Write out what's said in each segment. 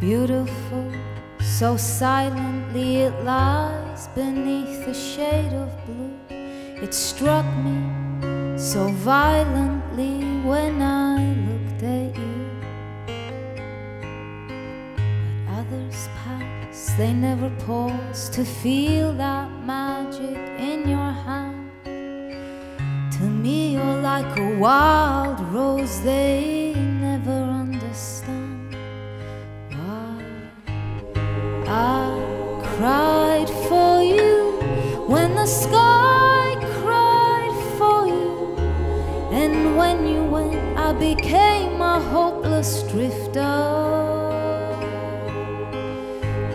Beautiful, so silently it lies beneath the shade of blue. It struck me so violently when I looked at you. But others pass, they never pause to feel that magic in your hand. To me, you're like a wild rose, they never understand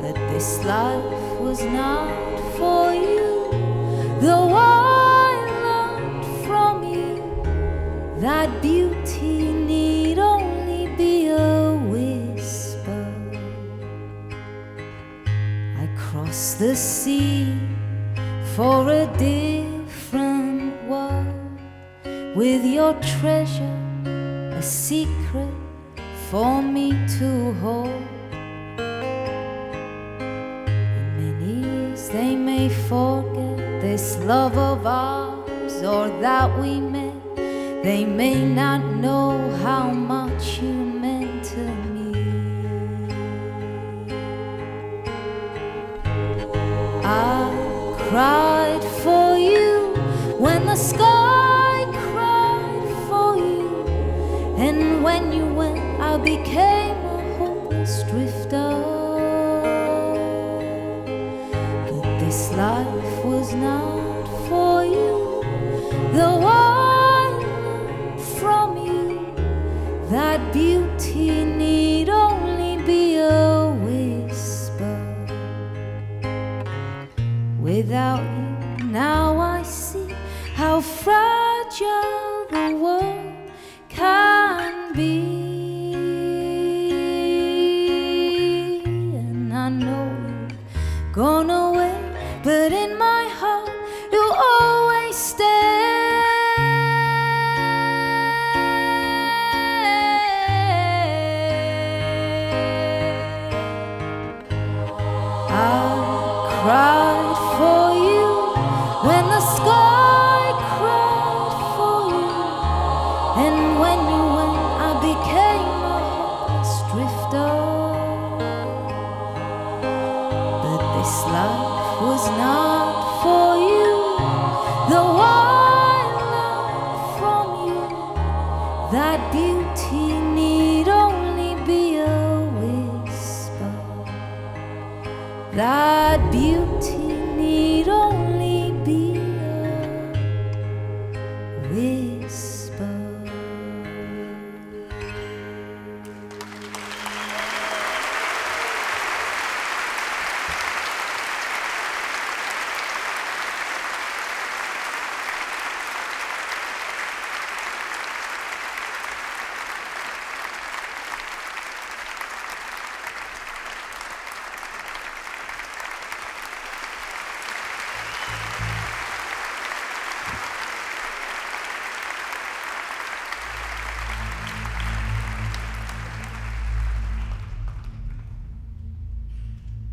that this life was not for you, though I learned from you that beauty need I crossed the sea for a different world with your treasure, a secret for me to hold. In many years they may forget this love of ours or that we met. They may not know how much you meant cried for you when the sky cried for you, and when you went, I became a hopeless drifter. But this life was not for you, though I from you that beauty need Without you, now I see how fragile the world can be. And I know you've gone away, but in my heart, you'll always stay. I cried and when you went, I became a drifter. But this life was not for you, though I learned from you that beauty need only be a whisper that beauty